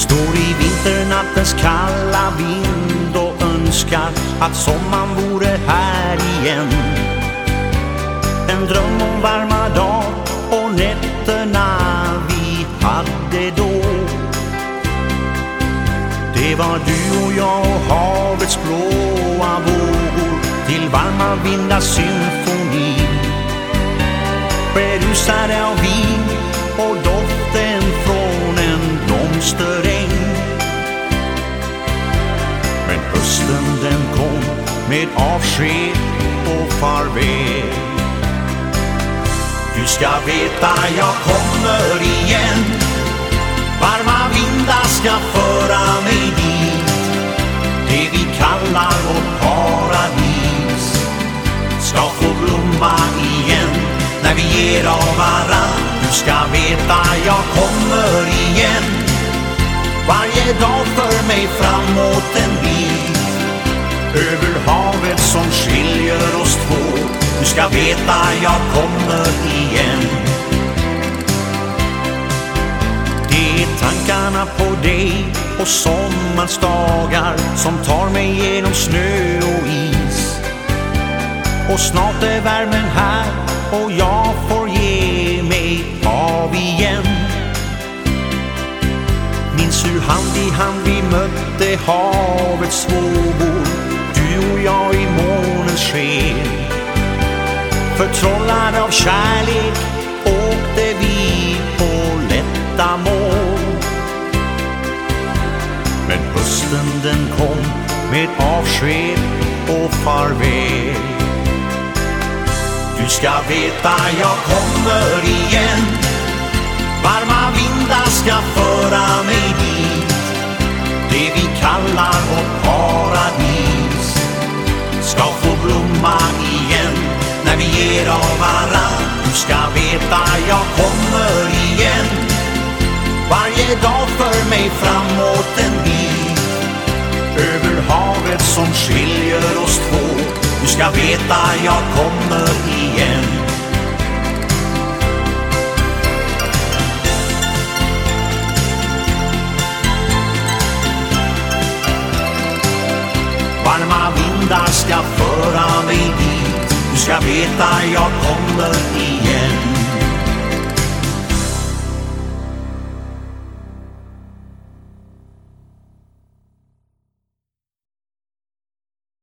Står i vinternattens kalla vind och önskar att sommaren vore här igen. En dröm om varma dagar och nätterna vi hade då. Det var du och jag och havets blåa vågor till varma vindars symfoni. Berusade av vin och doften från en blomsteräng. Med avsked och farväl. Du ska veta jag kommer igen. Varma vindar ska föra mig dit. Det vi kallar vårt paradis ska få blomma igen när vi ger av varann. Du ska veta jag kommer igen. Varje dag för mig framåt en bit. Över havet som skiljer oss två. Du ska veta jag kommer igen. Det är tankarna på dig och sommarens dagar som tar mig genom snö och is. Och snart är värmen här och jag får ge mig av igen. Minns hur hand i hand vi mötte havets vågor, Förtrollad av kärlek åkte vi på lätta mål. Men hösten den kom med avsked och farväl. Du ska veta jag kommer igen. Varma vindar ska föra mig dit. Det vi kallar vårt mer av varann. Du ska veta jag kommer igen. Varje dag för mig framåt en bit. Över havet som skiljer oss två. Du ska veta jag kommer igen. Varma vindar ska föra mig dit. Jag ska veta jag kommer igen.